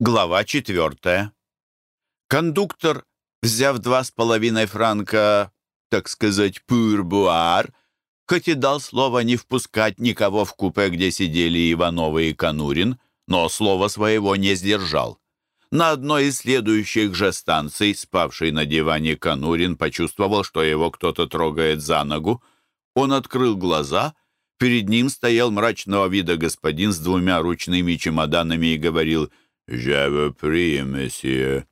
Глава четвертая. Кондуктор, взяв два с половиной франка, так сказать, пурбуар, хоть и дал слово не впускать никого в купе, где сидели Ивановы и Конурин, но слово своего не сдержал. На одной из следующих же станций, спавший на диване Конурин, почувствовал, что его кто-то трогает за ногу. Он открыл глаза. Перед ним стоял мрачного вида господин с двумя ручными чемоданами и говорил «Je prie, monsieur».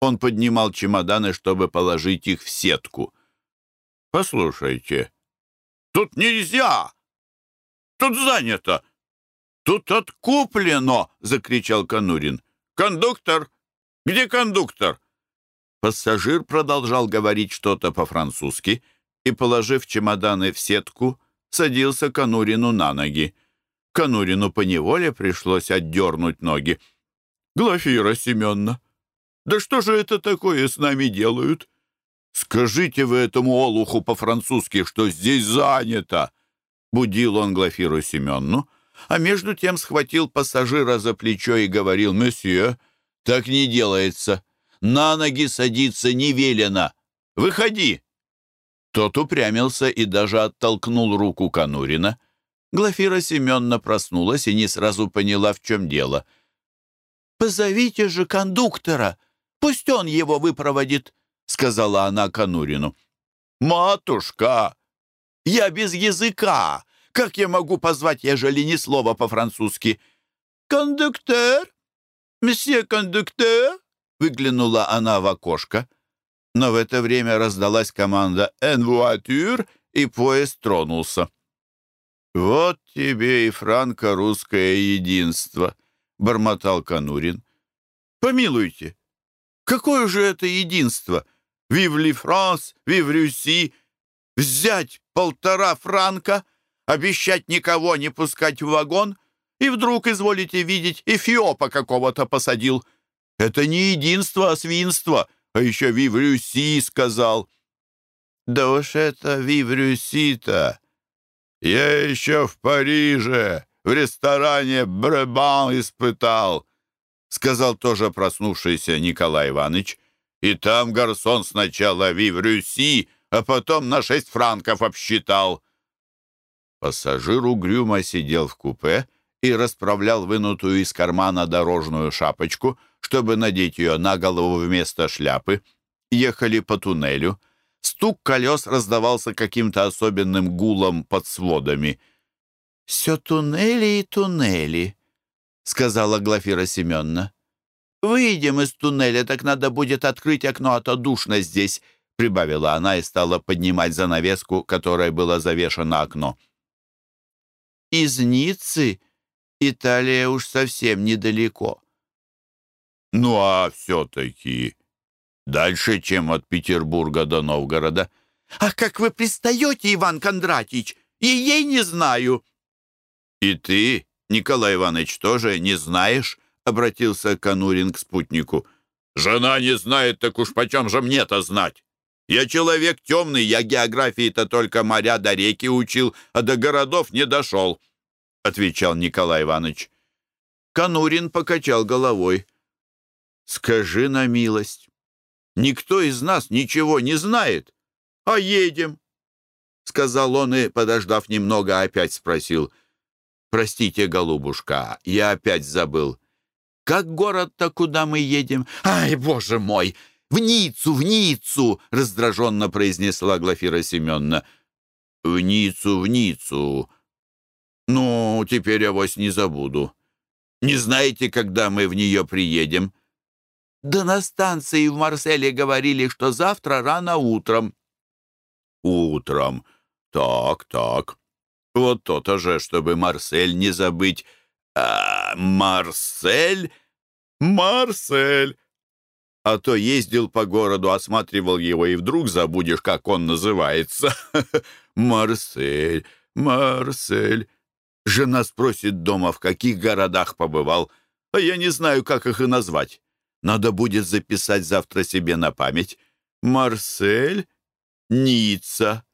Он поднимал чемоданы, чтобы положить их в сетку. «Послушайте, тут нельзя! Тут занято! Тут откуплено!» — закричал Конурин. «Кондуктор! Где кондуктор?» Пассажир продолжал говорить что-то по-французски и, положив чемоданы в сетку, садился Конурину на ноги. Конурину поневоле пришлось отдернуть ноги. «Глафира Семеновна, да что же это такое с нами делают? Скажите вы этому олуху по-французски, что здесь занято!» Будил он Глафиру Семенну, а между тем схватил пассажира за плечо и говорил, «Месье, так не делается. На ноги садиться не велено. Выходи!» Тот упрямился и даже оттолкнул руку Конурина. Глафира Семенна проснулась и не сразу поняла, в чем дело. «Позовите же кондуктора! Пусть он его выпроводит!» — сказала она Конурину. «Матушка, я без языка! Как я могу позвать, ежели ни слова по-французски?» «Кондуктор? Месье кондуктор?» — выглянула она в окошко. Но в это время раздалась команда «En voiture», и поезд тронулся. «Вот тебе и франко-русское единство», — бормотал Конурин. «Помилуйте, какое же это единство? Вивли Франс, вив Рюси, взять полтора франка, обещать никого не пускать в вагон, и вдруг, изволите видеть, эфиопа какого-то посадил. Это не единство, а свинство, а еще вив Рюси сказал». «Да уж это вив Рюси-то!» «Я еще в Париже в ресторане Бребан испытал», сказал тоже проснувшийся Николай Иванович. «И там гарсон сначала вив Рюси, а потом на шесть франков обсчитал». Пассажир угрюмо сидел в купе и расправлял вынутую из кармана дорожную шапочку, чтобы надеть ее на голову вместо шляпы. Ехали по туннелю. Стук колес раздавался каким-то особенным гулом под сводами. «Все туннели и туннели», — сказала Глафира Семеновна. «Выйдем из туннеля, так надо будет открыть окно, а то душно здесь», — прибавила она и стала поднимать занавеску, которой было завешено окно. «Из Ниццы Италия уж совсем недалеко». «Ну а все-таки Дальше, чем от Петербурга до Новгорода. «Ах, как вы пристаете, Иван Кондратич! И ей не знаю!» «И ты, Николай Иванович, тоже не знаешь?» — обратился Конурин к спутнику. «Жена не знает, так уж почем же мне-то знать? Я человек темный, я географии-то только моря до реки учил, а до городов не дошел», — отвечал Николай Иванович. Конурин покачал головой. «Скажи на милость, Никто из нас ничего не знает, а едем. Сказал он и, подождав немного, опять спросил. «Простите, голубушка, я опять забыл. Как город-то, куда мы едем?» «Ай, боже мой! В Ниццу, в Ниццу!» — раздраженно произнесла Глафира Семеновна. «В Ниццу, в Ниццу. Ну, теперь я вас не забуду. Не знаете, когда мы в нее приедем?» Да на станции в Марселе говорили, что завтра рано утром». «Утром? Так, так. Вот то-то же, чтобы Марсель не забыть. А, Марсель? Марсель!» А то ездил по городу, осматривал его, и вдруг забудешь, как он называется. Марсель, Марсель. Жена спросит дома, в каких городах побывал, а я не знаю, как их и назвать. Надо будет записать завтра себе на память. Марсель, Ницца.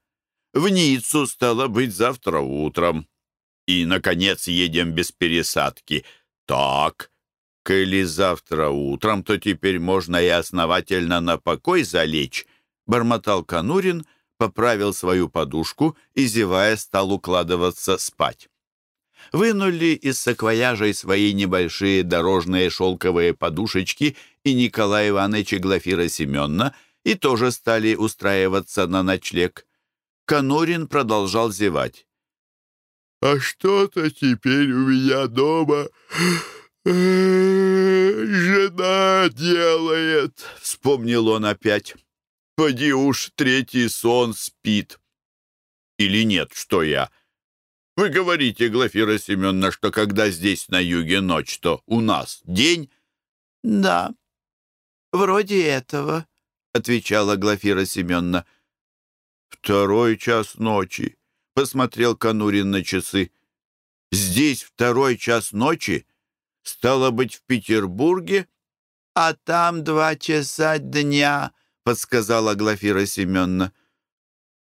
В Ниццу стало быть завтра утром. И, наконец, едем без пересадки. Так, коли завтра утром, то теперь можно и основательно на покой залечь», — бормотал Конурин, поправил свою подушку и, зевая, стал укладываться спать. Вынули из саквояжей свои небольшие дорожные шелковые подушечки и Николай Иванович и Глафира Семеновна и тоже стали устраиваться на ночлег. Конурин продолжал зевать. «А что-то теперь у меня дома жена делает», — вспомнил он опять. «Поди уж третий сон спит». «Или нет, что я?» «Вы говорите, Глафира Семеновна, что когда здесь на юге ночь, то у нас день?» «Да, вроде этого», — отвечала Глафира Семеновна. «Второй час ночи», — посмотрел Конурин на часы. «Здесь второй час ночи? Стало быть, в Петербурге?» «А там два часа дня», — подсказала Глафира Семеновна.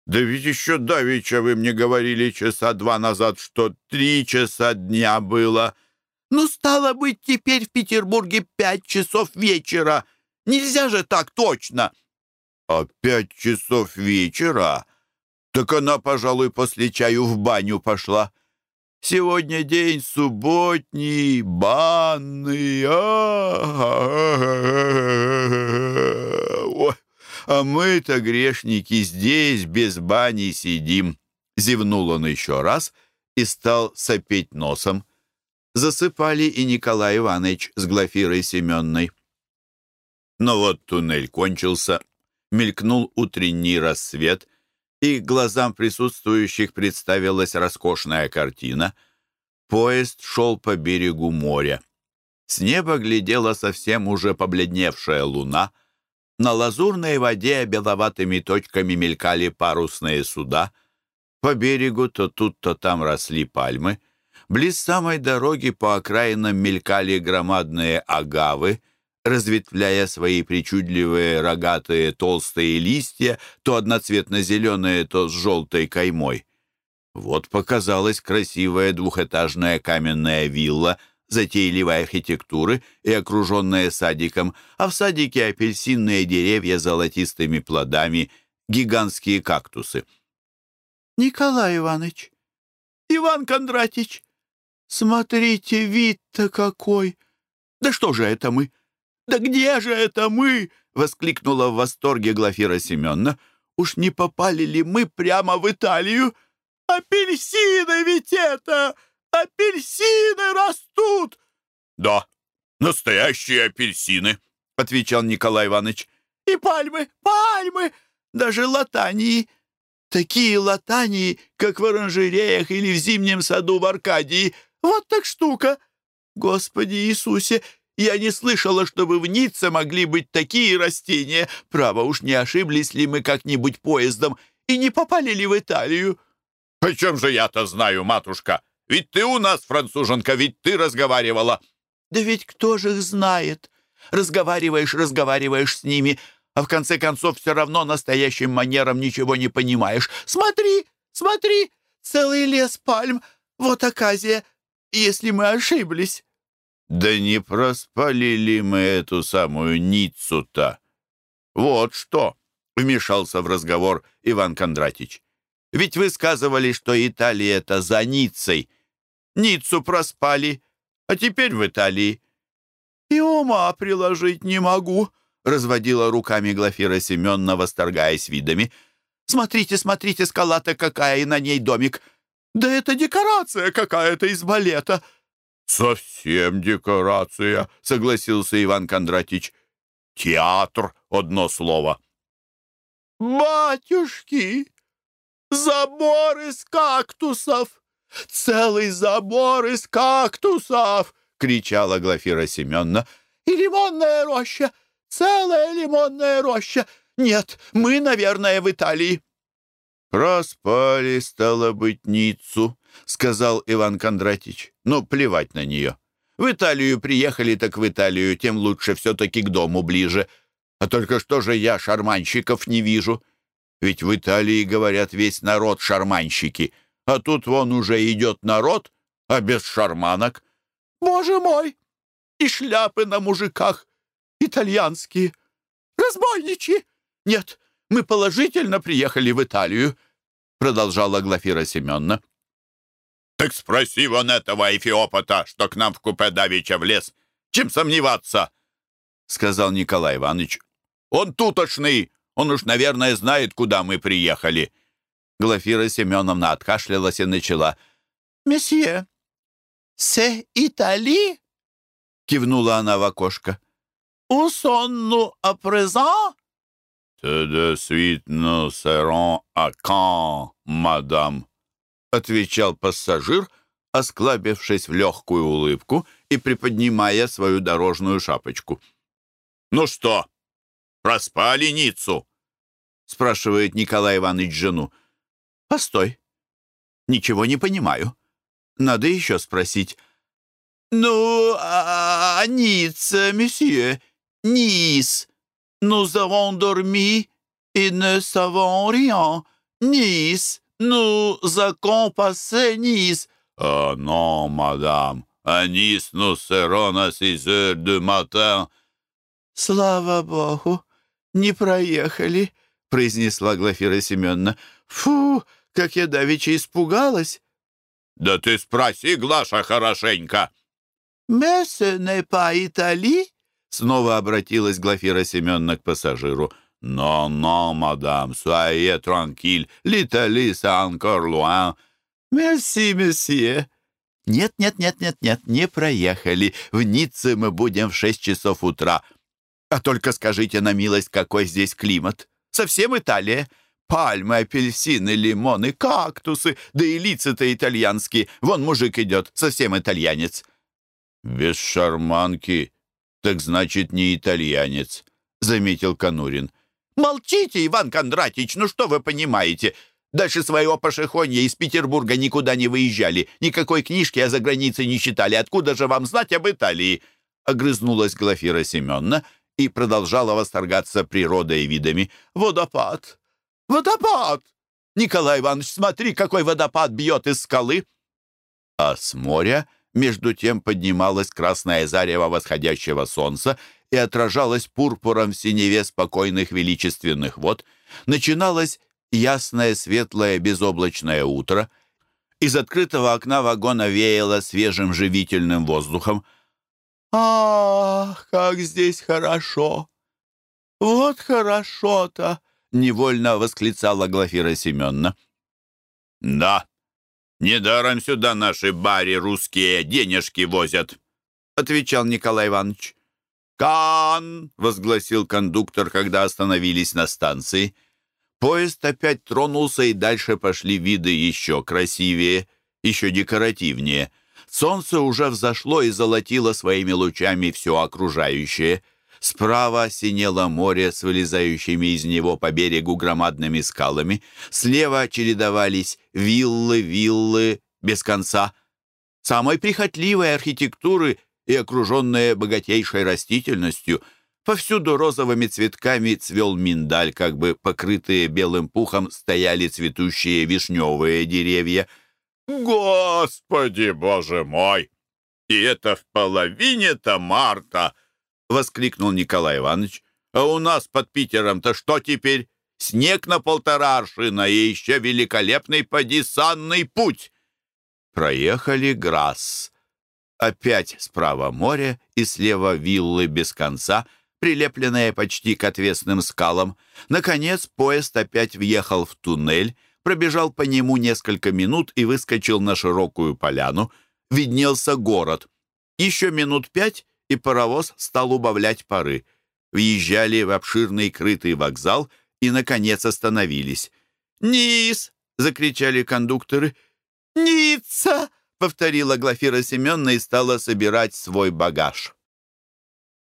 «Да ведь еще давеча вы мне говорили часа два назад, что три часа дня было». «Ну, стало быть, теперь в Петербурге пять часов вечера. Нельзя же так точно!» «А пять часов вечера? Так она, пожалуй, после чаю в баню пошла. Сегодня день субботний, банный. А, а мы-то, грешники, здесь без бани сидим. Зевнул он еще раз и стал сопеть носом. Засыпали и Николай Иванович с Глафирой Семенной. Но вот туннель кончился, мелькнул утренний рассвет, и глазам присутствующих представилась роскошная картина. Поезд шел по берегу моря. С неба глядела совсем уже побледневшая луна. На лазурной воде беловатыми точками мелькали парусные суда. По берегу то тут, то там росли пальмы. Близ самой дороги по окраинам мелькали громадные агавы — разветвляя свои причудливые рогатые толстые листья, то одноцветно-зеленые, то с желтой каймой. Вот показалась красивая двухэтажная каменная вилла затейливой архитектуры и окруженная садиком, а в садике апельсинные деревья с золотистыми плодами, гигантские кактусы. «Николай Иванович! Иван Кондратич! Смотрите, вид-то какой! Да что же это мы?» «Да где же это мы?» — воскликнула в восторге Глафира Семеновна. «Уж не попали ли мы прямо в Италию? Апельсины ведь это! Апельсины растут!» «Да, настоящие апельсины!» — отвечал Николай Иванович. «И пальмы, пальмы! Даже латании!» Такие латании, как в оранжереях или в зимнем саду в Аркадии. Вот так штука! Господи Иисусе, я не слышала, чтобы в Ницце могли быть такие растения. Право уж не ошиблись ли мы как-нибудь поездом и не попали ли в Италию?» «О чем же я-то знаю, матушка? Ведь ты у нас, француженка, ведь ты разговаривала». «Да ведь кто же их знает? Разговариваешь, разговариваешь с ними, а в конце концов все равно настоящим манером ничего не понимаешь. Смотри, смотри, целый лес пальм. Вот оказия, если мы ошиблись». Да не проспали ли мы эту самую Ниццу-то? Вот что, — вмешался в разговор Иван Кондратич. Ведь вы сказывали, что Италия — это за Ниццей. Ниццу проспали, а теперь в Италии. И ума приложить не могу, — разводила руками Глафира Семеновна, восторгаясь видами. Смотрите, смотрите, скала-то какая, и на ней домик. Да это декорация какая-то из балета. «Совсем декорация», — согласился Иван Кондратич. «Театр, одно слово». «Батюшки, забор из кактусов! Целый забор из кактусов!» — кричала Глафира Семеновна. «И лимонная роща! Целая лимонная роща! Нет, мы, наверное, в Италии». «Проспали, стало быть, Ниццу», — сказал Иван Кондратич. «Ну, плевать на нее. В Италию приехали, так в Италию, тем лучше все-таки к дому ближе. А только что же я шарманщиков не вижу? Ведь в Италии, говорят, весь народ шарманщики. А тут вон уже идет народ, а без шарманок». «Боже мой! и шляпы на мужиках. Итальянские. Разбойничьи. Нет, мы положительно приехали в Италию, продолжала Глафира Семеновна. Так спроси вон этого эфиопа что к нам в купе давеча влез. Чем сомневаться? Сказал Николай Иванович. Он тутошный. Он уж, наверное, знает, куда мы приехали. Глафира Семеновна откашлялась и начала. «Месье, «Се Итали?» — кивнула она в окошко. «У сонну а презан?» «Tout de suite nous serons à Caen, мадам», — отвечал пассажир, осклабившись в легкую улыбку и приподнимая свою дорожную шапочку. «Ну что, проспали Ниццу?» — спрашивает Николай Иванович жену. «Постой, ничего не понимаю. Надо еще спросить. «Ну, а, Ниц, месье, Низ. Nous avons dormi et ne savons rien. Nice, avons passé Nice». «Ah non, madame, à Nice, nous serons à six heures du matin». «Слава Богу, не проехали», — произнесла Глафира Семеновна. «Фу, как я давеча испугалась». «Да ты спроси, Глаша, хорошенько!» «Мессе не по Итали?» Снова обратилась Глафира Семеновна к пассажиру. «Но, но, мадам, soyez tranquille, l'Italie, c'est encore loin». «Мерси, месье». «Нет, нет, нет, нет, нет, не проехали. В Ницце мы будем в шесть часов утра. А только скажите на милость, какой здесь климат. Совсем Италия. Пальмы, апельсины, лимоны, кактусы, да и лица-то итальянские. Вон мужик идет, совсем итальянец». «Без шарманки, так значит, не итальянец», — заметил Конурин. «Молчите, Иван Кондратич, ну что вы понимаете? Дальше своего пошехонья из Петербурга никуда не выезжали, никакой книжки о загранице не читали. Откуда же вам знать об Италии?» Огрызнулась Глафира Семеновна и продолжала восторгаться природой и видами. «Водопад! Водопад! Николай Иванович, смотри, какой водопад бьет из скалы!» А с моря между тем поднималась красная зарево восходящего солнца и отражалась пурпуром в синеве спокойных величественных вод. Начиналось ясное, светлое, безоблачное утро. Из открытого окна вагона веяло свежим живительным воздухом. «Ах, как здесь хорошо! Вот хорошо-то!» — невольно восклицала Глафира Семеновна. «Да, недаром сюда наши бари русские денежки возят», — отвечал Николай Иванович. «Кан!» — возгласил кондуктор, когда остановились на станции. Поезд опять тронулся, и дальше пошли виды еще красивее, еще декоративнее. Солнце уже взошло и золотило своими лучами все окружающее. Справа синело море с вылезающими из него по берегу громадными скалами. Слева чередовались виллы, виллы без конца. Самой прихотливой архитектуры и окруженные богатейшей растительностью. Повсюду розовыми цветками цвел миндаль, как бы покрытые белым пухом стояли цветущие вишневые деревья. «Господи, боже мой! И это в половине-то марта!» Воскликнул Николай Иванович. «А у нас под Питером-то что теперь? Снег на полтора аршина и еще великолепный подисанный путь!» Проехали Грасс. Опять справа море и слева виллы без конца, прилепленные почти к отвесным скалам. Наконец поезд опять въехал в туннель, пробежал по нему несколько минут и выскочил на широкую поляну. Виднелся город. Еще минут пять, и паровоз стал убавлять пары. Въезжали в обширный крытый вокзал и, наконец, остановились. «Низ!» — закричали кондукторы. «Ницца!» — повторила Глафира Семеновна и стала собирать свой багаж.